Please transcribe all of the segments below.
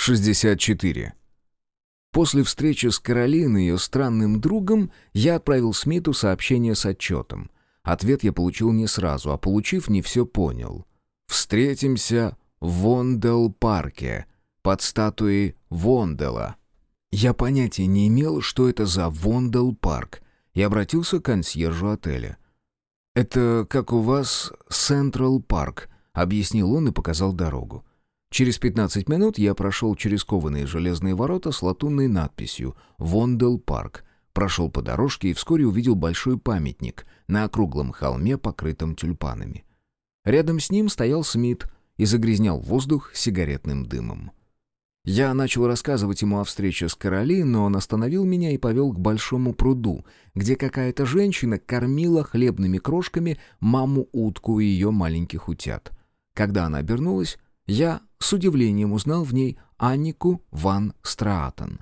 64. После встречи с Каролиной и ее странным другом я отправил Смиту сообщение с отчетом. Ответ я получил не сразу, а получив, не все понял. «Встретимся в Вондел-парке, под статуей Вондела». Я понятия не имел, что это за Вондел-парк, и обратился к консьержу отеля. «Это как у вас Централ-парк», — объяснил он и показал дорогу. Через 15 минут я прошел через кованые железные ворота с латунной надписью «Вондел парк», прошел по дорожке и вскоре увидел большой памятник на округлом холме, покрытом тюльпанами. Рядом с ним стоял Смит и загрязнял воздух сигаретным дымом. Я начал рассказывать ему о встрече с Короли, но он остановил меня и повел к большому пруду, где какая-то женщина кормила хлебными крошками маму-утку и ее маленьких утят. Когда она обернулась, я с удивлением узнал в ней Аннику ван Страатен.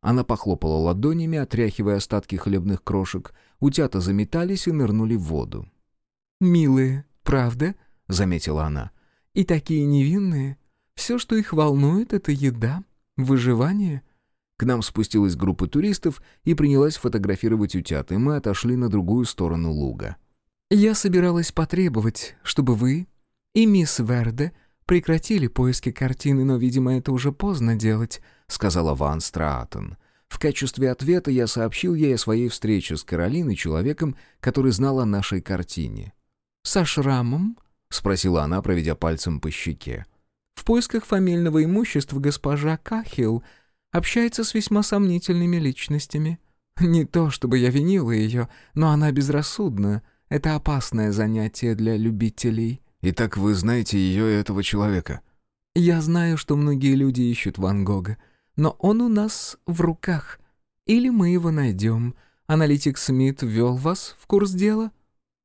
Она похлопала ладонями, отряхивая остатки хлебных крошек. Утята заметались и нырнули в воду. «Милые, правда?» — заметила она. «И такие невинные. Все, что их волнует, — это еда, выживание». К нам спустилась группа туристов и принялась фотографировать утят, и мы отошли на другую сторону луга. «Я собиралась потребовать, чтобы вы и мисс Верде — прекратили поиски картины, но, видимо, это уже поздно делать», — сказала Ван Страатен. В качестве ответа я сообщил ей о своей встрече с Каролиной, человеком, который знал о нашей картине. «Со шрамом?» — спросила она, проведя пальцем по щеке. «В поисках фамильного имущества госпожа Кахил общается с весьма сомнительными личностями. Не то, чтобы я винила ее, но она безрассудна. Это опасное занятие для любителей». «Итак, вы знаете ее и этого человека?» «Я знаю, что многие люди ищут Ван Гога, но он у нас в руках. Или мы его найдем. Аналитик Смит ввел вас в курс дела?»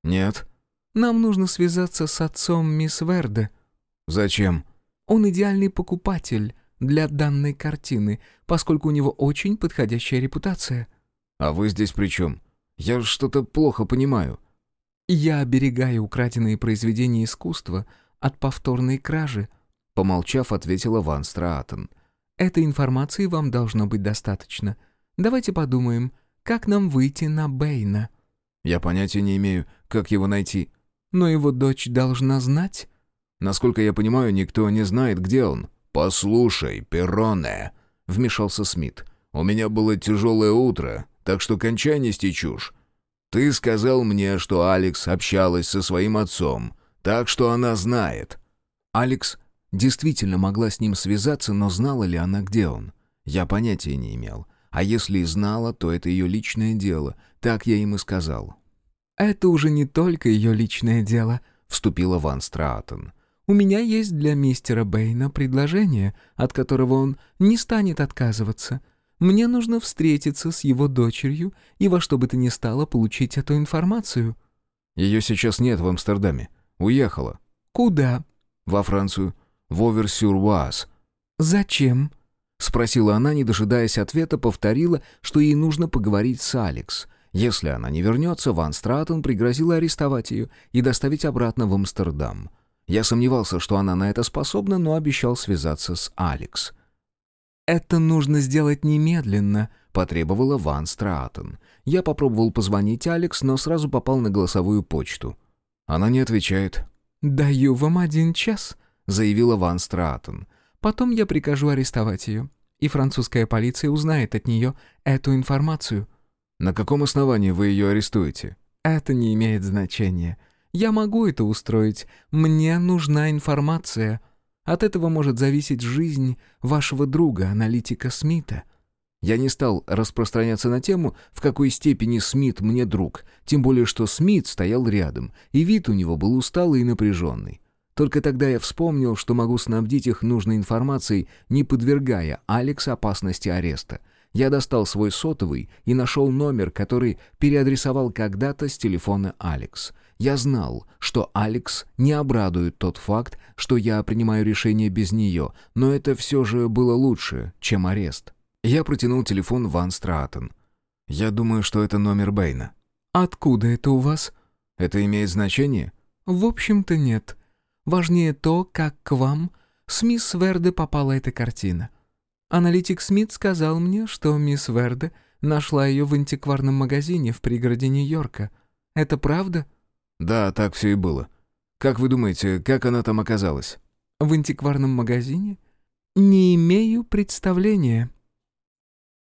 «Нет». «Нам нужно связаться с отцом мисс Верде». «Зачем?» «Он идеальный покупатель для данной картины, поскольку у него очень подходящая репутация». «А вы здесь при чем? Я что-то плохо понимаю». «Я оберегаю украденные произведения искусства от повторной кражи», помолчав, ответила Ван Страатен. «Этой информации вам должно быть достаточно. Давайте подумаем, как нам выйти на Бэйна?» «Я понятия не имею, как его найти». «Но его дочь должна знать?» «Насколько я понимаю, никто не знает, где он». «Послушай, Перроне», — вмешался Смит, — «у меня было тяжелое утро, так что кончай нести чушь. Ты сказал мне, что Алекс общалась со своим отцом, так что она знает». Алекс действительно могла с ним связаться, но знала ли она, где он? Я понятия не имел. А если и знала, то это ее личное дело. Так я им и сказал. «Это уже не только ее личное дело», — вступила Ван Страатен. «У меня есть для мистера Бэйна предложение, от которого он не станет отказываться. Мне нужно встретиться с его дочерью и во что бы то ни стало получить эту информацию». «Ее сейчас нет в Амстердаме. Уехала». «Куда?» «Во Францию. В Оверсюр-Уаз». «Зачем?» — спросила она, не дожидаясь ответа, повторила, что ей нужно поговорить с Алекс. Если она не вернется, Ван Стратон пригрозила арестовать ее и доставить обратно в Амстердам. Я сомневался, что она на это способна, но обещал связаться с Алекс. «Это нужно сделать немедленно», — потребовала Ван Страатен. Я попробовал позвонить Алекс, но сразу попал на голосовую почту. Она не отвечает. «Даю вам один час», — заявила Ван Страатен. «Потом я прикажу арестовать ее, и французская полиция узнает от нее эту информацию». «На каком основании вы ее арестуете?» «Это не имеет значения. Я могу это устроить. Мне нужна информация». От этого может зависеть жизнь вашего друга, аналитика Смита. Я не стал распространяться на тему, в какой степени Смит мне друг, тем более что Смит стоял рядом, и вид у него был усталый и напряженный. Только тогда я вспомнил, что могу снабдить их нужной информацией, не подвергая Алекс опасности ареста. Я достал свой сотовый и нашел номер, который переадресовал когда-то с телефона Алекс. Я знал, что Алекс не обрадует тот факт, что я принимаю решение без нее, но это все же было лучше, чем арест. Я протянул телефон Ван Стратон. «Я думаю, что это номер Бэйна». «Откуда это у вас?» «Это имеет значение?» «В общем-то нет. Важнее то, как к вам с мисс Верде попала эта картина. Аналитик Смит сказал мне, что мисс Верде нашла ее в антикварном магазине в пригороде Нью-Йорка. Это правда?» «Да, так все и было. Как вы думаете, как она там оказалась?» «В антикварном магазине?» «Не имею представления»,